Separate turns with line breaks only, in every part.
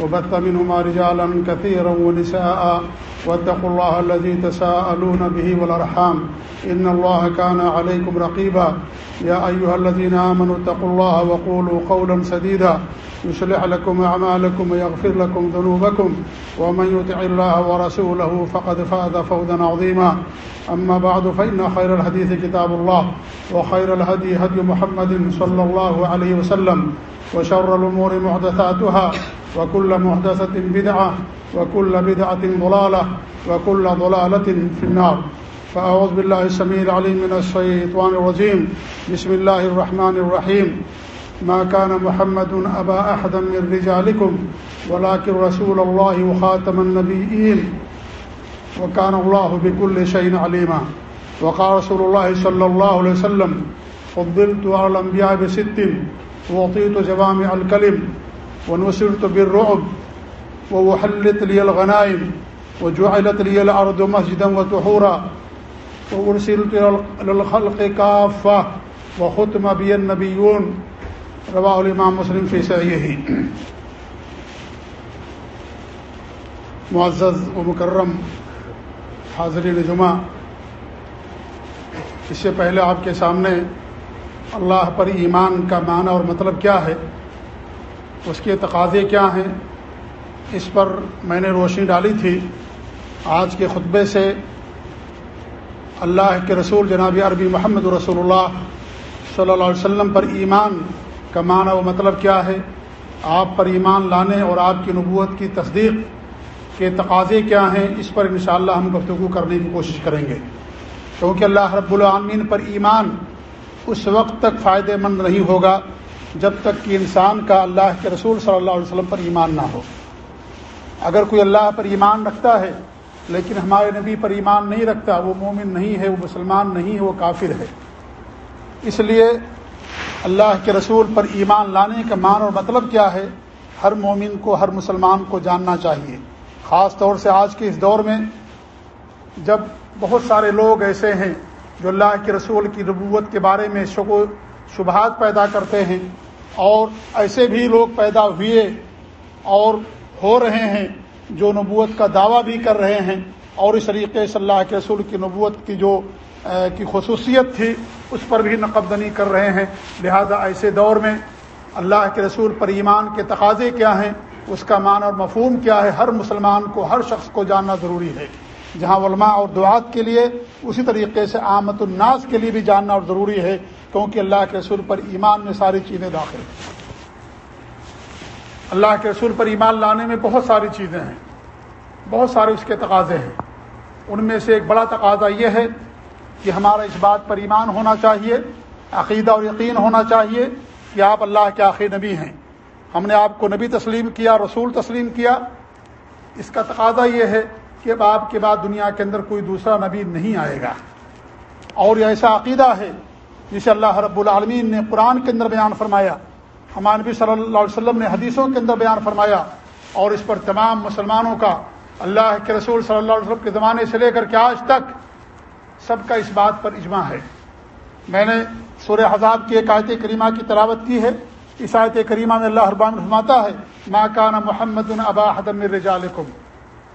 وبث منهما رجالا كثيرا ونساء واتقوا الله الذي تساءلون به والأرحام. إن الله كان عليكم رقيبا. يا أيها الذين آمنوا اتقوا الله وقولوا قولا سديدا. يصلح لكم أعمالكم ويغفر لكم ذنوبكم. ومن يطع الله ورسوله فقد فاز فوزا عظيما. أما بعد، فإن خير الحديث كتاب الله وخير الهدي هدي محمد صلى الله عليه وسلم وشر الأمور محدثاتها. وكل محدثة بدعة، وكل بدعة ضلالة، وكل ضلالة في النار. فأعوذ بالله السميع العليم من الشيطان الرجيم. بسم الله الرحمن الرحيم. ما كان محمد أبا أحدا من رجالكم، ولكن رسول الله وخاتم النبيين. وكان الله بكل شيء عليما. وقال رسول الله صلى الله عليه وسلم، فضلت على الأنبياء بست ووطيت جوامع الكلم. ونسرت بالرعب ووحلت لي الغنائم وجعلت لي الأرض مسجدا وتحورا وارسلت للخلق كافة وختم بي النبيون. رواه الامام مسلم فی صحیح معزز و مکرم حاضرین جمعہ، اس سے پہلے آپ کے سامنے اللہ پر ایمان کا معنی اور مطلب کیا ہے؟ اس کے تقاضے کیا ہیں؟ اس پر میں نے روشنی ڈالی تھی۔ آج کے خطبے سے اللہ کے رسول جناب عربی محمد رسول اللہ صلی اللہ علیہ وسلم پر ایمان کا معنی و مطلب کیا ہے؟ آپ پر ایمان لانے اور آپ کی نبوت کی تصدیق کے تقاضے کیا ہیں؟ اس پر انشاءاللہ ہم گفتگو کرنے کی کوشش کریں گے۔ کیونکہ اللہ رب العامین پر ایمان اس وقت تک فائدہ مند نہیں ہوگا۔ جب تک کہ انسان کا اللہ کے رسول صلی اللہ علیہ وسلم پر ایمان نہ ہو۔ اگر کوئی اللہ پر ایمان رکھتا ہے، لیکن ہمارے نبی پر ایمان نہیں رکھتا، وہ مومن نہیں ہے، وہ مسلمان نہیں ہے، وہ کافر ہے۔ اس لیے اللہ کے رسول پر ایمان لانے کا مان اور مطلب کیا ہے؟ ہر مومن کو، ہر مسلمان کو جاننا چاہیے۔ خاص طور سے آج کے اس دور میں، جب بہت سارے لوگ ایسے ہیں جو اللہ کے رسول کی نبوت کے بارے میں شک و شبہات پیدا کرتے ہیں اور ایسے بھی لوگ پیدا ہوئے اور ہو رہے ہیں جو نبوت کا دعویٰ بھی کر رہے ہیں اور اس طریقے سے اللہ کے رسول کی نبوت کی جو کی خصوصیت تھی، اس پر بھی نقبدنی کر رہے ہیں۔ لہذا ایسے دور میں اللہ کے رسول پر ایمان کے تقاضے کیا ہیں؟ اس کا معنی اور مفہوم کیا ہے؟ ہر مسلمان کو، ہر شخص کو جاننا ضروری ہے۔ جہاں علماء اور دعات کے لیے اسی طریقے سے آمد الناس کے لیے بھی جاننا اور ضروری ہے، کیونکہ اللہ کے رسول پر ایمان میں ساری چیزیں داخل ہیں۔ اللہ کے رسول پر ایمان لانے میں بہت ساری چیزیں ہیں، بہت سارے اس کے تقاضے ہیں۔ ان میں سے ایک بڑا تقاضا یہ ہے کہ ہمارا اس بات پر ایمان ہونا چاہیے، عقیدہ اور یقین ہونا چاہیے کہ آپ اللہ کے آخر نبی ہیں۔ ہم نے آپ کو نبی تسلیم کیا، رسول تسلیم کیا۔ اس کا تقاضا یہ ہے کہ اب آپ کے بعد دنیا کے اندر کوئی دوسرا نبی نہیں آئے گا۔ اور یہ ایسا عقیدہ ہے جسے اللہ رب العالمین نے قرآن کے اندر بیان فرمایا۔ ہمارے نبی صلی اللہ علیہ وسلم نے حدیثوں کے اندر بیان فرمایا۔ اور اس پر تمام مسلمانوں کا اللہ کے رسول صلی اللہ علیہ وسلم کے زمانے سے لے کر کے آج تک سب کا اس بات پر اجماع ہے۔ میں نے سورہ حضاب کی ایک آیت کریمہ کی تلاوت کی ہے۔ اس آیت کریمہ میں اللہ اربان فرماتا ہے ماں کانا محمد ابا حدم رجالکم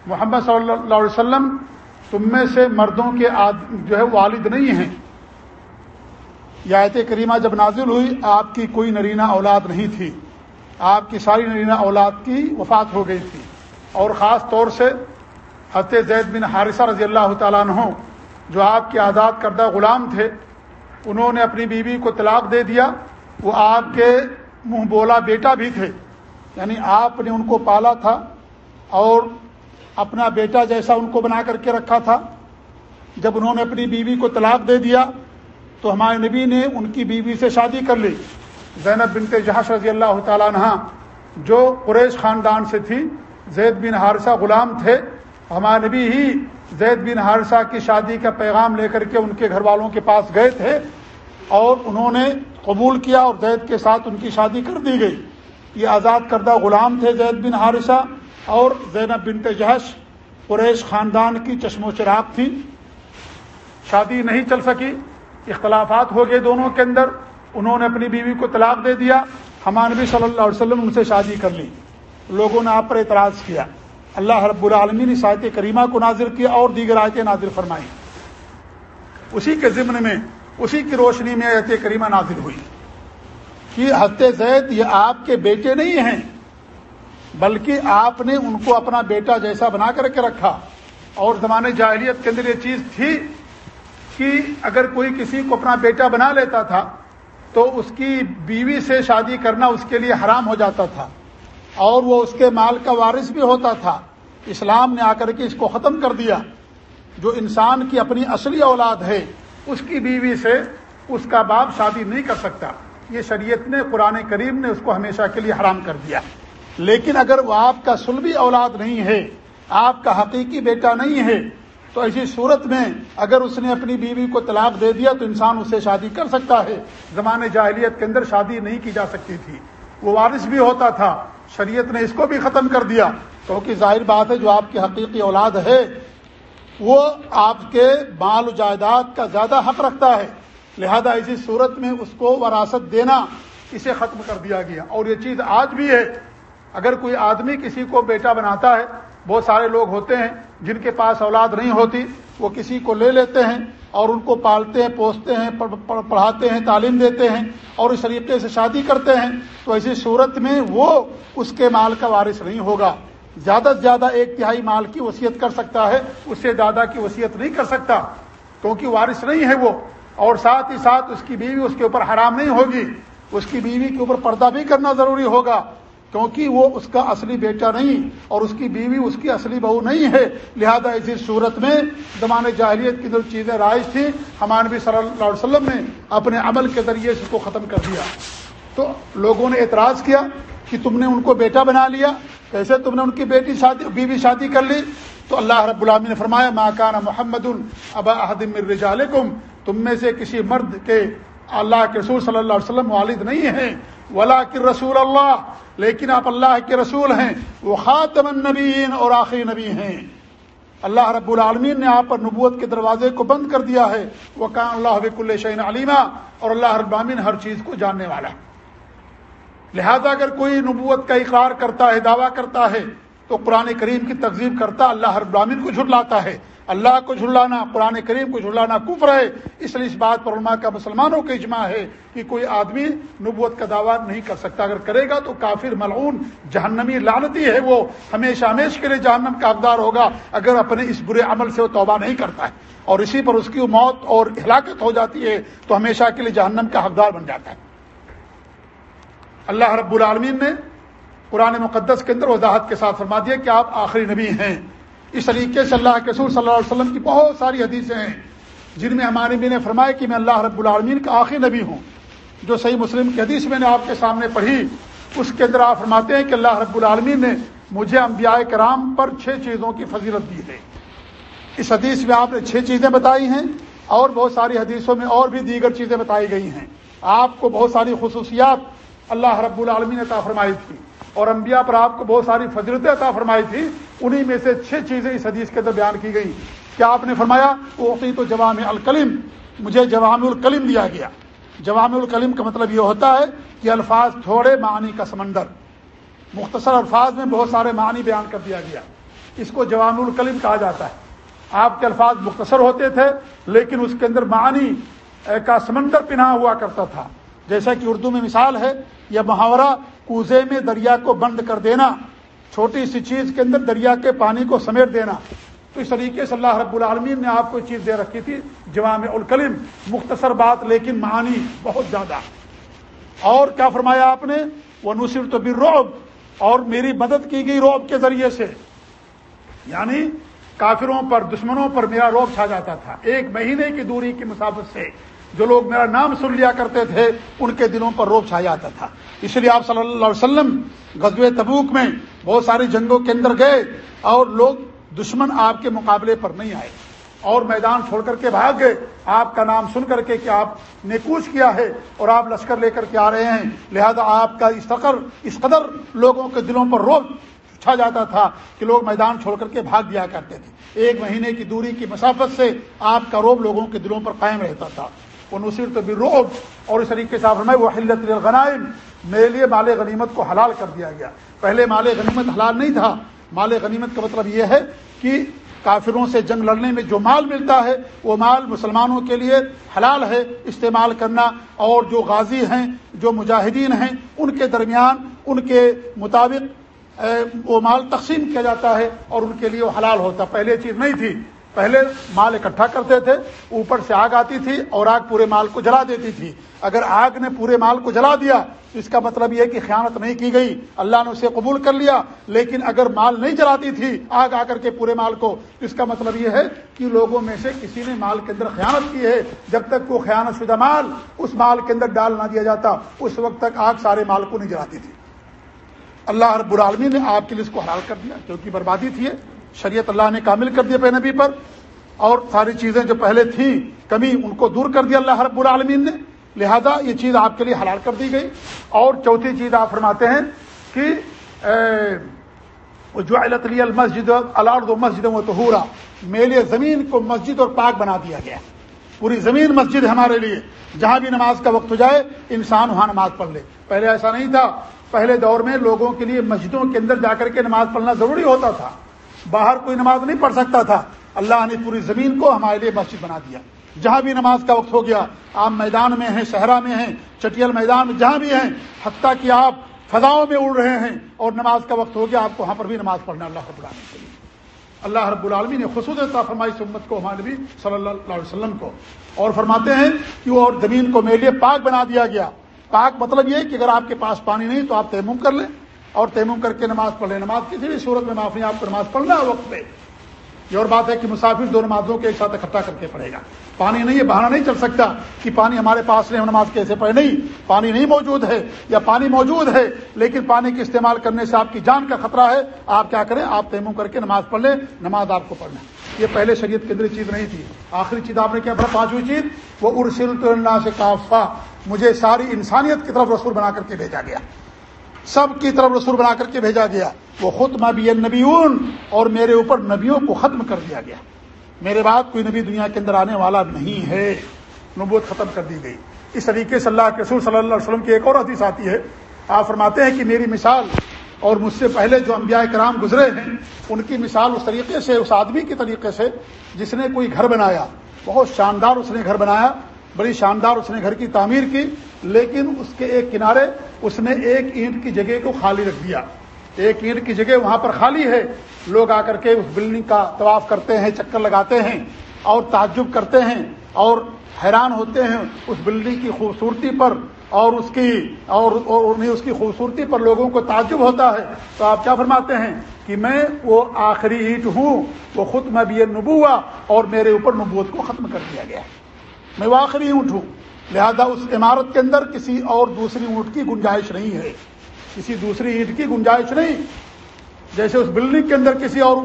محمد صلی اللہ علیہ وسلم تم میں سے مردوں کے جو ہے والد نہیں ہیں۔ یہ آیت کریمہ جب نازل ہوئی، آپ کی کوئی نرینہ اولاد نہیں تھی۔ آپ کی ساری نرینہ اولاد کی وفات ہو گئی تھی۔ اور خاص طور سے حضرت زید بن حارثہ رضی اللہ تعالیٰ عنہ، جو آپ کے آزاد کردہ غلام تھے، انہوں نے اپنی بیوی کو طلاق دے دیا۔ وہ آپ کے منہ بولا بیٹا بھی تھے۔ یعنی آپ نے ان کو پالا تھا اور اپنا بیٹا جیسا ان کو بنا کر کے رکھا تھا۔ جب انہوں نے اپنی بیوی کو طلاق دے دیا، تو ہمارے نبی نے ان کی بیوی سے شادی کر لی۔ زینب بنت جہاش رضی اللہ تعالیٰ عنہ جو قریش خاندان سے تھی، زید بن حارثہ غلام تھے۔ ہمارے نبی ہی زید بن حارثہ کی شادی کا پیغام لے کر کے ان کے گھر والوں کے پاس گئے تھے اور انہوں نے قبول کیا اور زید کے ساتھ ان کی شادی کر دی گئی۔ یہ آزاد کردہ غلام تھے زید بن حارثہ۔ اور زینب بن تجہش قریش خاندان کی چشم و چراغ تھی۔ شادی نہیں چل سکی۔ اختلافات ہو گئے دونوں کے اندر۔ انہوں نے اپنی بیوی کو طلاق دے دیا۔ ہمارے نبی صلی اللہ علیہ وسلم ان سے شادی کر لی۔ لوگوں نے آپ پر اعتراض کیا۔ اللہ رب العالمین نے آیت کریمہ کو نازل کیا اور دیگر آیتیں نازل فرمائی اسی کے ضمن میں، اسی کی روشنی میں آیت کریمہ نازل ہوئی کہ حت زید، یہ آپ کے بیٹے نہیں ہیں۔ بلکہ آپ نے ان کو اپنا بیٹا جیسا بنا کر کے رکھا اور زمانے جاہلیت کے اندر یہ چیز تھی کہ اگر کوئی کسی کو اپنا بیٹا بنا لیتا تھا تو اس کی بیوی سے شادی کرنا اس کے لیے حرام ہو جاتا تھا اور وہ اس کے مال کا وارث بھی ہوتا تھا اسلام نے آ کر کے اس کو ختم کر دیا جو انسان کی اپنی اصلی اولاد ہے اس کی بیوی سے اس کا باپ شادی نہیں کر سکتا یہ شریعت نے قرآن کریم نے اس کو ہمیشہ کے لیے حرام کر دیا لیکن اگر وہ آپ کا سلبی اولاد نہیں ہے، آپ کا حقیقی بیٹا نہیں ہے، تو ایسی صورت میں اگر اس نے اپنی بیوی کو طلاق دے دیا تو انسان اسے شادی کر سکتا ہے۔ زمانے جاہلیت کے اندر شادی نہیں کی جا سکتی تھی۔ وہ وارث بھی ہوتا تھا۔ شریعت نے اس کو بھی ختم کر دیا۔ کیونکہ ظاہر بات ہے، جو آپ کی حقیقی اولاد ہے، وہ آپ کے مال و جائیداد کا زیادہ حق رکھتا ہے۔ لہذا اسی صورت میں اس کو وراثت دینا، اسے ختم کر دیا گیا۔ اور یہ چیز آج بھی ہے۔ اگر کوئی آدمی کسی کو بیٹا بناتا ہے، بہت سارے لوگ ہوتے ہیں جن کے پاس اولاد نہیں ہوتی، وہ کسی کو لے لیتے ہیں اور ان کو پالتے ہیں، پوستے ہیں پڑھاتے ہیں، تعلیم دیتے ہیں اور اس طریقے سے شادی کرتے ہیں، تو ایسی صورت میں وہ اس کے مال کا وارث نہیں ہوگا۔ زیادہ سے زیادہ ایک تہائی مال کی وصیت کر سکتا ہے، اس سے دادا کی وصیت نہیں کر سکتا، کیونکہ وارث نہیں ہے وہ۔ اور ساتھ ہی ساتھ اس کی بیوی اس کے اوپر حرام نہیں ہوگی، اس کی بیوی کے اوپر پردہ بھی کرنا ضروری ہوگا۔ کیونکہ وہ اس کا اصلی بیٹا نہیں اور اس کی بیوی اس کی اصلی بہو نہیں ہے۔ لہذا اسی صورت میں زمان جاہلیت کی جو چیزیں رائج تھیں، ہمارے نبی صلی اللہ علیہ وسلم نے اپنے عمل کے ذریعے اس کو ختم کر دیا۔ تو لوگوں نے اعتراض کیا کہ تم نے ان کو بیٹا بنا لیا۔ کیسے تم نے ان کی بیٹی شادی، بیوی شادی کر لی؟ تو اللہ رب العامی نے فرمایا ماکان محمد ابا احدم الرجالکم تم میں سے کسی مرد کے اللہ کے رسول صلی اللہ علیہ وسلم والد نہیں ہیں۔ ولا کے رسول اللہ لیکن آپ اللہ کے رسول ہیں، وہ خاتم النبیین اور آخری نبی ہیں۔ اللہ رب العالمین نے آپ پر نبوت کے دروازے کو بند کر دیا ہے۔ وہ کان اللہ بک الشین علیمہ اور اللہ رب العالمین ہر چیز کو جاننے والا لہذا اگر کوئی نبوت کا اقرار کرتا ہے، دعویٰ کرتا ہے، تو قرآن کریم کی تقزیب کرتا اللہ رب العالمین کو جھٹلاتا ہے۔ اللہ کو جھلانا، قرآن کریم کو جھلانا کفر ہے۔ اس لیے اس بات پر علماء کا مسلمانوں کا اجماع ہے کہ کوئی آدمی نبوت کا دعویٰ نہیں کر سکتا۔ اگر کرے گا تو کافر ملعون، جہنمی لانتی ہے وہ۔ ہمیشہ ہمیشہ کے لیے جہنم کا حقدار ہوگا اگر اپنے اس برے عمل سے وہ توبہ نہیں کرتا ہے۔ اور اسی پر اس کی موت اور ہلاکت ہو جاتی ہے تو ہمیشہ کے لیے جہنم کا حقدار بن جاتا ہے۔ اللہ رب العالمین نے قرآن مقدس کے اندر وضاحت کے ساتھ فرما دیا کہ آپ آخری نبی ہیں۔ اس طریقے سے اللہ کے رسول صلی اللہ علیہ وسلم کی بہت ساری حدیثیں ہیں، جن میں ہمارے بھی نے فرمایا کہ میں اللہ رب العالمین کا آخری نبی ہوں۔ جو صحیح مسلم کی حدیث میں نے آپ کے سامنے پڑھی، اس کے اندر آپ فرماتے ہیں کہ اللہ رب العالمین نے مجھے انبیاء کرام پر چھ چیزوں کی فضیلت دی ہے۔ اس حدیث میں آپ نے چھ چیزیں بتائی ہیں اور بہت ساری حدیثوں میں اور بھی دیگر چیزیں بتائی گئی ہیں۔ آپ کو بہت ساری خصوصیات اللہ رب العالمین عطا فرمائی تھی اور انبیاء پر آپ کو بہت ساری فضرتیں عطا فرمائی تھی، انہی میں سے چھ چیزیں اس حدیث کے اندر بیان کی گئی کیا آپ نے فرمایا اوقی تو جوام الکلم، مجھے جوام الکلم دیا گیا۔ جوام الکلم کا مطلب یہ ہوتا ہے کہ الفاظ تھوڑے معنی کا سمندر۔ مختصر الفاظ میں بہت سارے معنی بیان کر دیا گیا۔ اس کو جوام الکلم کہا جاتا ہے۔ آپ کے الفاظ مختصر ہوتے تھے، لیکن اس کے اندر معنی کا سمندر پناہ ہوا کرتا تھا۔ جیسا کہ اردو میں مثال ہے یا محاورہ کوزے میں دریا کو بند کر دینا، چھوٹی سی چیز کے اندر دریا کے پانی کو سمیٹ دینا۔ تو اس طریقے سے اللہ رب العالمین نے آپ کو چیز دے رکھی تھی جوام الکلم، مختصر بات لیکن معانی بہت زیادہ۔ اور کیا فرمایا آپ نے؟ وہ نصر تو روب اور میری مدد کی گئی روب کے ذریعے سے۔ یعنی کافروں پر، دشمنوں پر میرا روب چھا جاتا تھا۔ ایک مہینے کی دوری کی مسافت سے۔ جو لوگ میرا نام سن لیا کرتے تھے، ان کے دلوں پر روپ چھا جاتا تھا۔ اس لیے آپ صلی اللہ علیہ وسلم غزوہ تبوک میں بہت ساری جنگوں کے اندر گئے اور لوگ دشمن آپ کے مقابلے پر نہیں آئے۔ اور میدان چھوڑ کر کے بھاگ گئے۔ آپ کا نام سن کر کے کہ آپ نے کوچ کیا ہے اور آپ لشکر لے کر کے آ رہے ہیں۔ لہذا آپ کا اس فقر اس قدر لوگوں کے دلوں پر روب چھا جاتا تھا کہ لوگ میدان چھوڑ کر کے بھاگ دیا کرتے تھے۔ ایک مہینے کی دوری کی مسافت سے آپ کا روب لوگوں کے دلوں پر قائم رہتا تھا۔ وہ نصیر تو روب اور اس طریقے سے آپ وہ حلت الغنائم میرے لیے مال غنیمت کو حلال کر دیا گیا۔ پہلے مال غنیمت حلال نہیں تھا۔ مال غنیمت کا مطلب یہ ہے کہ کافروں سے جنگ لڑنے میں جو مال ملتا ہے، وہ مال مسلمانوں کے لیے حلال ہے، استعمال کرنا۔ اور جو غازی ہیں، جو مجاہدین ہیں، ان کے درمیان ان کے مطابق وہ مال تقسیم کیا جاتا ہے اور ان کے لیے وہ حلال ہوتا۔ پہلے چیز نہیں تھی۔ پہلے مال اکٹھا کرتے تھے، اوپر سے آگ آتی تھی اور آگ پورے مال کو جلا دیتی تھی۔ اگر آگ نے پورے مال کو جلا دیا، تو اس کا مطلب یہ کہ خیانت نہیں کی گئی۔ اللہ نے اسے قبول کر لیا، لیکن اگر مال نہیں جلاتی تھی، آگ آ کر کے پورے مال کو، تو اس کا مطلب یہ ہے کہ لوگوں میں سے کسی نے مال کے اندر خیانت کی ہے۔ جب تک وہ خیانت شدہ مال اس مال کے اندر ڈال نہ دیا جاتا، اس وقت تک آگ سارے مال کو نہیں جلاتی تھی۔ اللہ رب العالمی نے آپ کے لیے اس کو حلال کر دیا کیونکہ بربادی تھی۔ شریعت اللہ نے کامل کر دیا پہ نبی پر اور ساری چیزیں جو پہلے تھیں، کمی ان کو دور کر دیا اللہ رب العالمین نے۔ لہذا یہ چیز آپ کے لیے حلال کر دی گئی۔ اور چوتھی چیز آپ فرماتے ہیں کہ جو علی المسجد الارض و مسجد و تو میرے زمین کو مسجد اور پاک بنا دیا گیا۔ پوری زمین مسجد ہمارے لیے۔ جہاں بھی نماز کا وقت ہو جائے، انسان وہاں نماز پڑھ لے۔ پہلے ایسا نہیں تھا۔ پہلے دور میں لوگوں کے لیے مسجدوں کے اندر جا کر کے نماز پڑھنا ضروری ہوتا تھا۔ باہر کوئی نماز نہیں پڑھ سکتا تھا۔ اللہ نے پوری زمین کو ہمارے لیے مسجد بنا دیا۔ جہاں بھی نماز کا وقت ہو گیا آپ میدان میں ہیں، صحرا میں ہیں، چٹیل میدان میں جہاں بھی ہیں، حتیٰ کہ آپ فضاؤں میں اڑ رہے ہیں اور نماز کا وقت ہو گیا، آپ کو وہاں پر بھی نماز پڑھنا اللہ رب العالمین کے لیے۔ اللہ رب العالمی نے خصوص فرمائی سمت کو، ہمارے نبی صلی اللہ علیہ وسلم کو۔ اور فرماتے ہیں کہ وہ اور زمین کو میرے لیے پاک بنا دیا گیا۔ پاک مطلب یہ کہ اگر آپ کے پاس پانی نہیں تو آپ تیمم کر لیں۔ اور تیمم کر کے نماز پڑھ لیں نماز کسی بھی صورت میں معافی آپ کو نماز پڑھنا ہے وقت پہ۔ یہ اور بات ہے کہ مسافر دو نمازوں کے ایک ساتھ اکٹھا کر کے پڑے گا۔ پانی نہیں ہے بہانا نہیں چل سکتا کہ پانی ہمارے پاس نہیں نماز کیسے پڑھے نہیں، پانی نہیں موجود ہے۔ یا پانی موجود ہے، لیکن پانی کے استعمال کرنے سے آپ کی جان کا خطرہ ہے۔ آپ کیا کریں؟ آپ تیمم کر کے نماز پڑھ لیں، نماز آپ کو پڑھنا یہ پہلے شریعت کے اندر چیز نہیں تھی۔ آخری چیز آپ نے کیا؟ پڑھا پانچویں چیز، وہ ارسل اللہ سے کافا مجھے ساری انسانیت کی طرف رسول بنا کر کے بھیجا گیا۔ سب کی طرف رسول بنا کر کے بھیجا گیا۔ وہ خود مبی نبیون اور میرے اوپر نبیوں کو ختم کر دیا گیا۔ میرے بعد کوئی نبی دنیا کے اندر آنے والا نہیں ہے۔ نبوت ختم کر دی گئی۔ اس طریقے سے اللہ کے رسول صلی اللہ علیہ وسلم کی ایک اور حدیث آتی ہے۔ آپ فرماتے ہیں کہ میری مثال اور مجھ سے پہلے جو انبیاء کرام گزرے ہیں، ان کی مثال اس طریقے سے، اس آدمی کے طریقے سے جس نے کوئی گھر بنایا۔ بہت شاندار اس نے گھر بنایا، بڑی شاندار اس نے گھر کی تعمیر کی۔ لیکن اس کے ایک کنارے اس نے ایک اینٹ کی جگہ کو خالی رکھ دیا۔ ایک اینٹ کی جگہ وہاں پر خالی ہے۔ لوگ آ کر کے اس بلڈنگ کا طواف کرتے ہیں، چکر لگاتے ہیں اور تعجب کرتے ہیں اور حیران ہوتے ہیں اس بلڈنگ کی خوبصورتی پر اور اس کی اور اس کی خوبصورتی پر لوگوں کو تعجب ہوتا ہے۔ تو آپ کیا فرماتے ہیں؟ کہ میں وہ آخری اینٹ ہوں، وہ خود میں بھی نبوا اور میرے اوپر نبوت کو ختم کر دیا گیا۔ میں وہ آخری اونٹ ہوں۔ لہذا اس عمارت کے اندر کسی اور دوسری اونٹ کی گنجائش نہیں ہے۔ کسی دوسری اینٹ کی گنجائش نہیں۔ جیسے اس بلڈنگ کے اندر کسی اور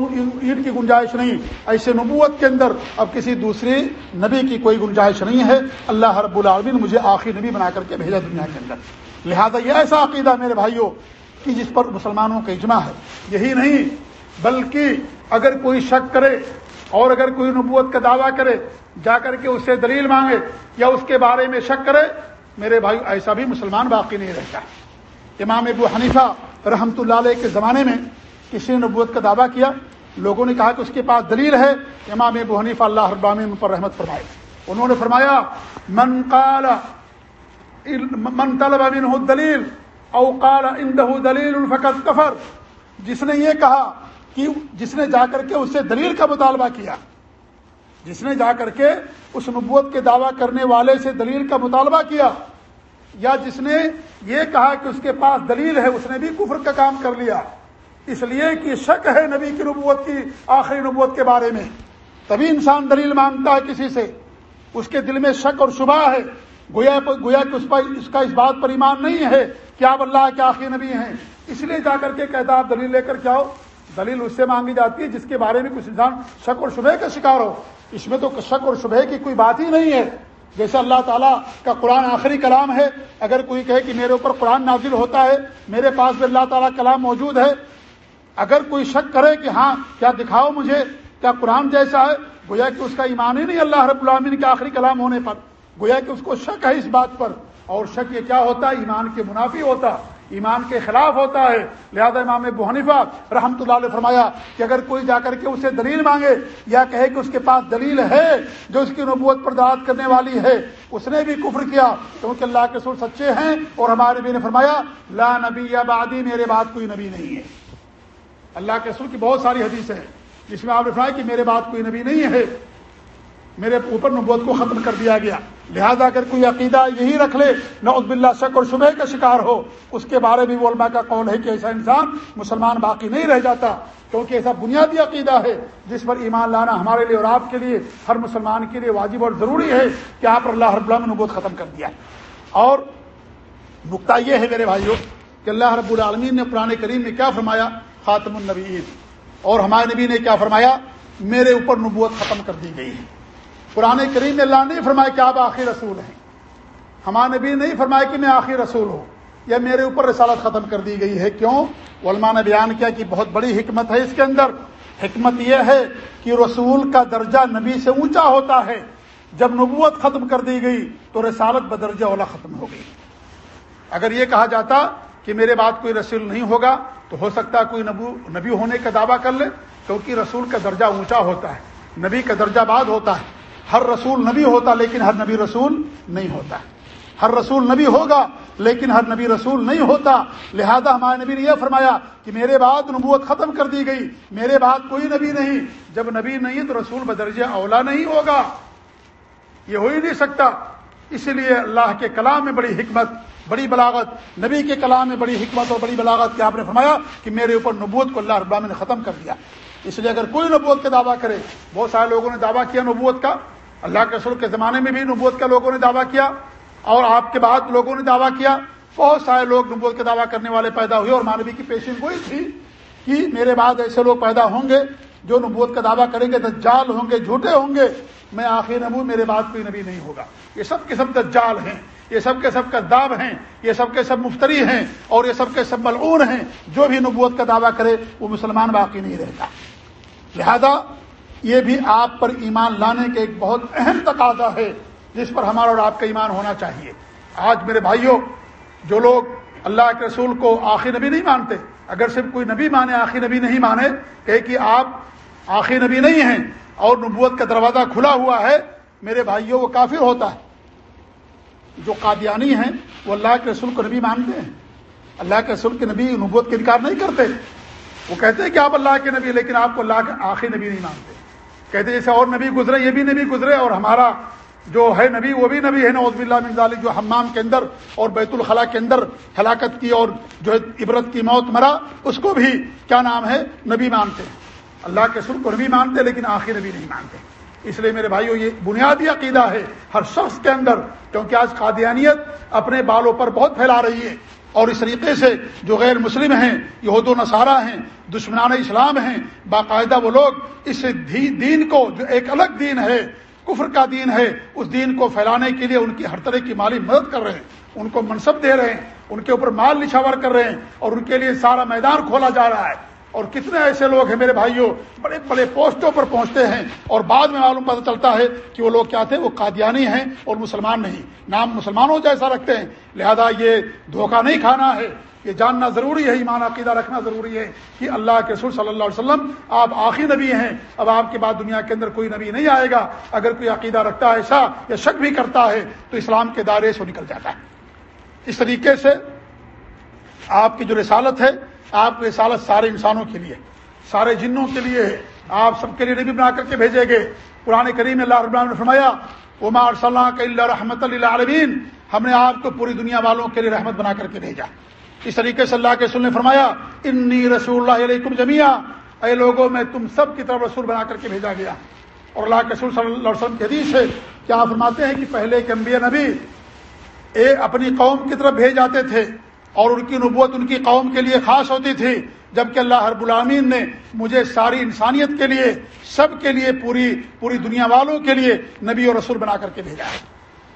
اینٹ کی گنجائش نہیں۔ ایسے نبوت کے اندر اب کسی دوسری نبی کی کوئی گنجائش نہیں ہے۔ اللہ رب العالمین مجھے آخری نبی بنا کر کے بھیجا دنیا کے اندر۔ لہذا یہ ایسا عقیدہ میرے بھائیوں کہ جس پر مسلمانوں کا اجماع ہے۔ یہی نہیں، بلکہ اگر کوئی شک کرے اور اگر کوئی نبوت کا دعویٰ کرے، جا کر کے اس سے دلیل مانگے یا اس کے بارے میں شک کرے، میرے بھائی، ایسا بھی مسلمان باقی نہیں رہتا۔ امام ابو حنیفہ رحمۃ اللہ علیہ کے زمانے میں کسی نے نبوت کا دعویٰ کیا، لوگوں نے کہا کہ اس کے پاس دلیل ہے۔ امام ابو حنیفہ اللہ ابامین پر رحمت فرمائے۔ انہوں نے فرمایا، من قال من طلب منه دلیل او قال عنده دلیل فقط کفر جس نے یہ کہا کہ جس نے جا کر کے اس سے دلیل کا مطالبہ کیا، جس نے جا کر کے اس نبوت کے دعویٰ کرنے والے سے دلیل کا مطالبہ کیا، یا جس نے یہ کہا کہ اس کے پاس دلیل ہے، اس نے بھی کفر کا کام کر لیا۔ اس لیے کہ شک ہے نبی کی نبوت کی آخری نبوت کے بارے میں۔ تبھی انسان دلیل مانگتا ہے کسی سے۔ اس کے دل میں شک اور شبہ ہے۔ گویا گویا کہ اس پر، اس کا اس بات پر ایمان نہیں ہے۔ کہ آپ اللہ کے آخری نبی ہیں؟ اس لیے جا کر کے کہتا آپ دلیل لے کر کیا ہو؟ دلیل اس سے مانگی جاتی ہے جس کے بارے میں کچھ انسان شک اور شبہ کا شکار ہو۔ اس میں تو شک اور شبہ کی کوئی بات ہی نہیں ہے۔ جیسے اللہ تعالیٰ کا قرآن آخری کلام ہے، اگر کوئی کہے کہ میرے اوپر قرآن نازل ہوتا ہے، میرے پاس بھی اللہ تعالیٰ کلام موجود ہے، اگر کوئی شک کرے کہ ہاں کیا دکھاؤ مجھے؟ کیا قرآن جیسا ہے؟ گویا کہ اس کا ایمان ہی نہیں اللہ رب العامین کے آخری کلام ہونے پر۔ گویا کہ اس کو شک ہے اس بات پر۔ اور شک یہ کیا ہوتا ہے؟ ایمان کے منافی ہوتا۔ ایمان کے خلاف ہوتا ہے۔ لہذا امام ابو حنیفہ رحمۃ اللہ علیہ فرمایا کہ اگر کوئی جا کر کے اسے دلیل مانگے یا کہے کہ اس کے پاس دلیل ہے جو اس کی نبوت پر دعات کرنے والی ہے، اس نے بھی کفر کیا۔ کیونکہ اللہ کے سر سچے ہیں اور ہمارے نبی نے فرمایا، لا نبی یا بادی میرے بعد کوئی نبی نہیں ہے۔ اللہ کے سر کی بہت ساری حدیث ہیں، جس میں آپ نے فرمایا کہ میرے بعد کوئی نبی نہیں ہے۔ میرے اوپر نبوت کو ختم کر دیا گیا۔ لہذا اگر کوئی عقیدہ یہی رکھ لے نہ عزب اللہ شک اور شبہ کا شکار ہو، اس کے بارے میں وہ علماء کا قول ہے کہ ایسا انسان مسلمان باقی نہیں رہ جاتا، کیونکہ ایسا بنیادی عقیدہ ہے جس پر ایمان لانا ہمارے لیے اور آپ کے لیے، ہر مسلمان کے لیے واجب اور ضروری ہے کہ آپ اللہ رب اللہ نے نبوت ختم کر دیا۔ اور نقطہ یہ ہے میرے بھائیوں کہ اللہ رب العالمین نے قرآن کریم نے کیا فرمایا؟ خاتم النبی اور ہمارے نبی نے کیا فرمایا؟ میرے اوپر نبوت ختم کر دی گئی ہے۔ قرآن کریم اللہ نہیں فرمایا کہ آپ آخری رسول ہیں۔ ہمارے نبی نہیں فرمایا کہ میں آخری رسول ہوں۔ یا میرے اوپر رسالت ختم کر دی گئی ہے۔ کیوں؟ علماء نے بیان کیا کہ بہت بڑی حکمت ہے اس کے اندر۔ حکمت یہ ہے کہ رسول کا درجہ نبی سے اونچا ہوتا ہے۔ جب نبوت ختم کر دی گئی تو رسالت بدرجہ اولا ختم ہو گئی۔ اگر یہ کہا جاتا کہ میرے بعد کوئی رسول نہیں ہوگا تو ہو سکتا کوئی نبو نبی ہونے کا دعویٰ کر لے، کیونکہ رسول کا درجہ اونچا ہوتا ہے۔ نبی کا درجہ بعد ہوتا ہے۔ ہر رسول نبی ہوتا لیکن ہر نبی رسول نہیں ہوتا۔ ہر رسول نبی ہوگا لیکن ہر نبی رسول نہیں ہوتا۔ لہذا ہمارے نبی نے یہ فرمایا کہ میرے بعد نبوت ختم کر دی گئی، میرے بعد کوئی نبی نہیں۔ جب نبی نہیں تو رسول بدرجہ اولا نہیں ہوگا۔ یہ ہو ہی نہیں سکتا۔ اسی لیے اللہ کے کلام میں بڑی حکمت، بڑی بلاغت، نبی کے کلام میں بڑی حکمت اور بڑی بلاغت کیا آپ نے فرمایا کہ میرے اوپر نبوت کو اللہ رب نے ختم کر دیا۔ اس لیے اگر کوئی نبوت کا دعویٰ کرے، بہت سارے لوگوں نے دعویٰ کیا نبوت کا۔ اللہ کے رسول کے زمانے میں بھی نبوت کا لوگوں نے دعویٰ کیا اور آپ کے بعد لوگوں نے دعویٰ کیا۔ بہت سارے لوگ نبوت کا دعویٰ کرنے والے پیدا ہوئے اور مانوی کی پیشن گوئی تھی کہ میرے بعد ایسے لوگ پیدا ہوں گے جو نبوت کا دعویٰ کریں گے، دجال ہوں گے، جھوٹے ہوں گے۔ میں آخر نبو میرے بعد کوئی نبی نہیں ہوگا۔ یہ سب کے سب دجال ہیں، یہ سب کے سب کداب ہیں، یہ سب کے سب مفتری ہیں اور یہ سب کے سب ملعون ہیں۔ جو بھی نبوت کا دعویٰ کرے وہ مسلمان باقی نہیں رہتا۔ لہذا یہ بھی آپ پر ایمان لانے کے ایک بہت اہم تقاضا ہے جس پر ہمارا اور آپ کا ایمان ہونا چاہیے۔ آج میرے بھائیوں، جو لوگ اللہ کے رسول کو آخر نبی نہیں مانتے، اگر صرف کوئی نبی مانے آخر نبی نہیں مانے کہ کہ آپ آخر نبی نہیں ہیں اور نبوت کا دروازہ کھلا ہوا ہے، میرے بھائیوں، وہ کافر ہوتا ہے۔ جو قادیانی ہیں، وہ اللہ کے رسول کو نبی مانتے ہیں۔ اللہ کے رسول کے نبی نبوت کے انکار نہیں کرتے۔ وہ کہتے ہیں کہ آپ اللہ کے نبی لیکن آپ کو اللہ کے آخر نبی نہیں مانتے۔ کہتے جیسے اور نبی گزرے، یہ بھی نبی گزرے اور ہمارا جو ہے نبی، وہ بھی نبی ہے نوز اللہ ذالک، جو حمام کے اندر اور بیت الخلاء کے اندر ہلاکت کی اور جو عبرت کی موت مرا، اس کو بھی کیا نام ہے؟ نبی مانتے ہیں۔ اللہ کے سر کو نبی مانتے لیکن آخر نبی نہیں مانتے۔ اس لیے میرے بھائیو، یہ بنیادی عقیدہ ہے ہر شخص کے اندر، کیونکہ آج قادیانیت اپنے بالوں پر بہت پھیلا رہی ہے۔ اور اس طریقے سے جو غیر مسلم ہیں، یہود و نصارہ ہیں، دشمنان اسلام ہیں، باقاعدہ وہ لوگ اس دین کو جو ایک الگ دین ہے، کفر کا دین ہے، اس دین کو پھیلانے کے لیے ان کی ہر طرح کی مالی مدد کر رہے ہیں۔ ان کو منصب دے رہے ہیں، ان کے اوپر مال نچھاور کر رہے ہیں اور ان کے لیے سارا میدان کھولا جا رہا ہے۔ اور کتنے ایسے لوگ ہیں میرے بھائیوں، بڑے بڑے پوسٹوں پر پہنچتے ہیں اور بعد میں معلوم پتہ چلتا ہے کہ وہ لوگ کیا تھے، وہ قادیانی ہیں اور مسلمان نہیں۔ نام مسلمانوں جیسا رکھتے ہیں، لہذا یہ دھوکہ نہیں کھانا ہے۔ یہ جاننا ضروری ہے، ایمان عقیدہ رکھنا ضروری ہے کہ اللہ کے رسول صلی اللہ علیہ وسلم آپ آخری نبی ہیں۔ اب آپ کے بعد دنیا کے اندر کوئی نبی نہیں آئے گا۔ اگر کوئی عقیدہ رکھتا ہے ایسا یا شک بھی کرتا ہے تو اسلام کے دائرے سے نکل جاتا ہے۔ اس طریقے سے آپ کی جو رسالت ہے آپ کی رسالت سارے انسانوں کے لیے، سارے جنوں کے لیے ہے۔ آپ سب کے لیے نبی بنا کر کے بھیجے گے پرانے کریم اللہ رب نے فرمایا عمار صلی اللہ اللہ رحمت اللہ عالمین ہم نے آپ کو پوری دنیا والوں کے لیے رحمت بنا کر کے بھیجا۔ اس طریقے سے اللہ کے رسول نے فرمایا انی رسول اللہ علیکم جمیا اے لوگوں، میں تم سب کی طرف رسول بنا کر کے بھیجا گیا۔ اور اللہ کے رسول صلی اللہ علیہ وسلم کی حدیث ہے، کیا آپ فرماتے ہیں کہ پہلے کے انبیاء نبی، اے اپنی قوم کی طرف بھیج جاتے تھے۔ اور ان کی نبوت ان کی قوم کے لیے خاص ہوتی تھی، جبکہ اللہ ہر العالمین نے مجھے ساری انسانیت کے لیے، سب کے لیے، پوری پوری دنیا والوں کے لیے نبی اور رسول بنا کر کے بھیجا ہے۔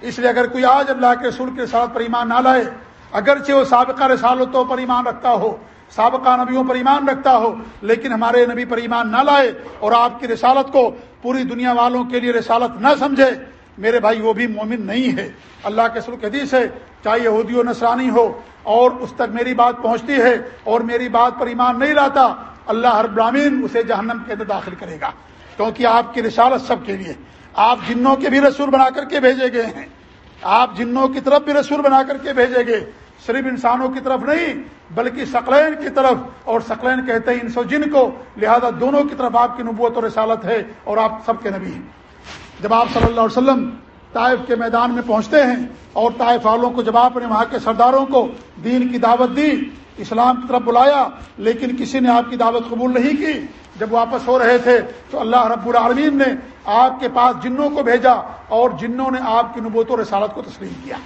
اس لیے اگر کوئی آج اللہ کے رسول کے ساتھ پر ایمان نہ لائے، اگرچہ وہ سابقہ رسالتوں پر ایمان رکھتا ہو، سابقہ نبیوں پر ایمان رکھتا ہو، لیکن ہمارے نبی پر ایمان نہ لائے اور آپ کی رسالت کو پوری دنیا والوں کے لیے رسالت نہ سمجھے میرے بھائی، وہ بھی مومن نہیں ہے۔ اللہ کے سلوک حدیث ہے، چاہے یہودی و نسرانی ہو، اور اس تک میری بات پہنچتی ہے اور میری بات پر ایمان نہیں لاتا، اللہ ہر برامین اسے جہنم کے اندر داخل کرے گا۔ کیونکہ آپ کی رسالت سب کے لیے۔ آپ جنوں کے بھی رسول بنا کر کے بھیجے گئے ہیں۔ آپ جنوں کی طرف بھی رسول بنا کر کے بھیجے گئے۔ صرف انسانوں کی طرف نہیں، بلکہ سکلین کی طرف۔ اور سکلین کہتے ہیں انسو جن کو، لہذا دونوں کی طرف آپ کی نبوت اور رسالت ہے اور آپ سب کے نبی ہیں۔ جب آپ صلی اللہ علیہ وسلم طائف کے میدان میں پہنچتے ہیں اور طائف والوں کو جب آپ نے وہاں کے سرداروں کو دین کی دعوت دی، اسلام کی طرف بلایا، لیکن کسی نے آپ کی دعوت قبول نہیں کی، جب واپس ہو رہے تھے تو اللہ رب العالمین نے آپ کے پاس جنوں کو بھیجا اور جنوں نے آپ کی نبوت و رسالت کو تسلیم کیا۔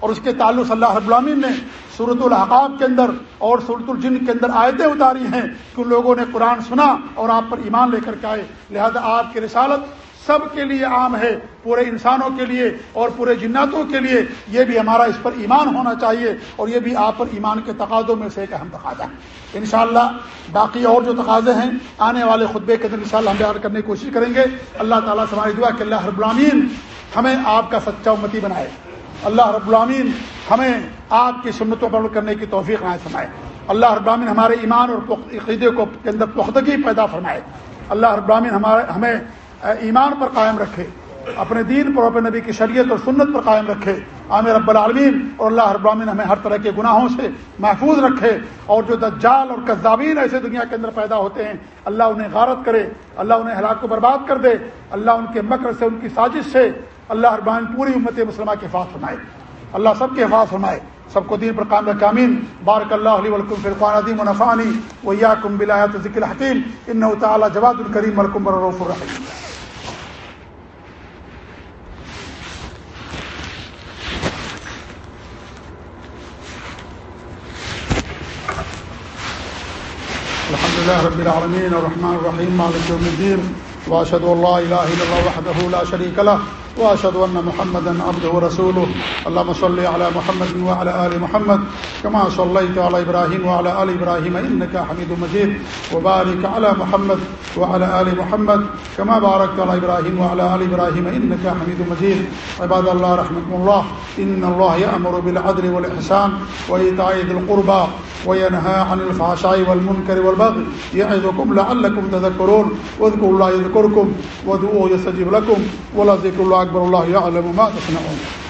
اور اس کے تعلق اللہ رب العالمین نے صورت الحقاب کے اندر اور صورت الجن کے اندر آیتیں اتاری ہیں کہ لوگوں نے قرآن سنا اور آپ پر ایمان لے کر کے آئے۔ لہذا آپ کی رسالت سب کے لیے عام ہے، پورے انسانوں کے لیے اور پورے جناتوں کے لیے۔ یہ بھی ہمارا اس پر ایمان ہونا چاہیے اور یہ بھی آپ پر ایمان کے تقاضوں میں سے ایک اہم تقاضا ہے۔ انشاءاللہ باقی اور جو تقاضے ہیں، آنے والے خطبے کے اندر ان ہم بیان کرنے کی کوشش کریں گے۔ اللہ تعالیٰ سے ہماری دعا کہ اللہ رب العامین ہمیں آپ کا سچا امتی بنائے۔ اللہ رب العامین ہمیں آپ کی سنتوں پر کرنے کی توفیق نہ فرمائے۔ اللہ رب ہمارے ایمان اور عقیدے کو کے اندر پختگی پیدا فرمائے۔ اللہ رب ہمارے ہمیں ایمان پر قائم رکھے، اپنے دین پر، اپنے نبی کی شریعت اور سنت پر قائم رکھے۔ عامر رب العالمین۔ اور اللہ رب العالمین ہمیں ہر طرح کے گناہوں سے محفوظ رکھے۔ اور جو دجال اور قذابین ایسے دنیا کے اندر پیدا ہوتے ہیں، اللہ انہیں غارت کرے، اللہ انہیں ہلاک کو برباد کر دے، اللہ ان کے مکر سے، ان کی سازش سے اللہ رب پوری امت مسلمہ کے حفاظ فرمائے۔ اللہ سب کے حفاظ فرمائے، سب کو دین پر قائم رکھے امین بارک اللہ علیہ ولکم فرقان عدیم و نفانی ویا کم بلایت ذکر حکیم ان تعالیٰ جواد الکریم ولکم برف الرحیم۔ لله رب العالمين الرحمن الرحيم مالك يوم الدين واشهد ان لا اله الا الله وحده لا شريك له واشهد ان محمدا عبده ورسوله. اللهم صل على محمد وعلى ال محمد، كما صليت على ابراهيم وعلى ال ابراهيم انك حميد مجيد. وبارك على محمد وعلى ال محمد، كما باركت على ابراهيم وعلى ال ابراهيم انك حميد مجيد. عباد الله، رحمكم الله. ان الله يأمر بالعدل والاحسان وايتاء ذي القربى وينهى عن الفحشاء والمنكر والبغي. يعظكم لعلكم تذكرون. واذكروا الله يذكركم یذکرکم ودعوه يستجب لکم ولا ذکر الله اکبر اللہ ما تصنعون۔